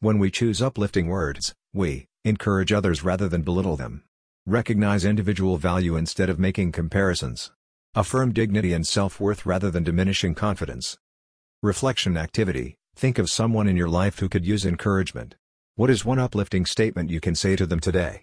When we choose uplifting words, we encourage others rather than belittle them. Recognize individual value instead of making comparisons. Affirm dignity and self-worth rather than diminishing confidence. Reflection activity Think of someone in your life who could use encouragement. What is one uplifting statement you can say to them today?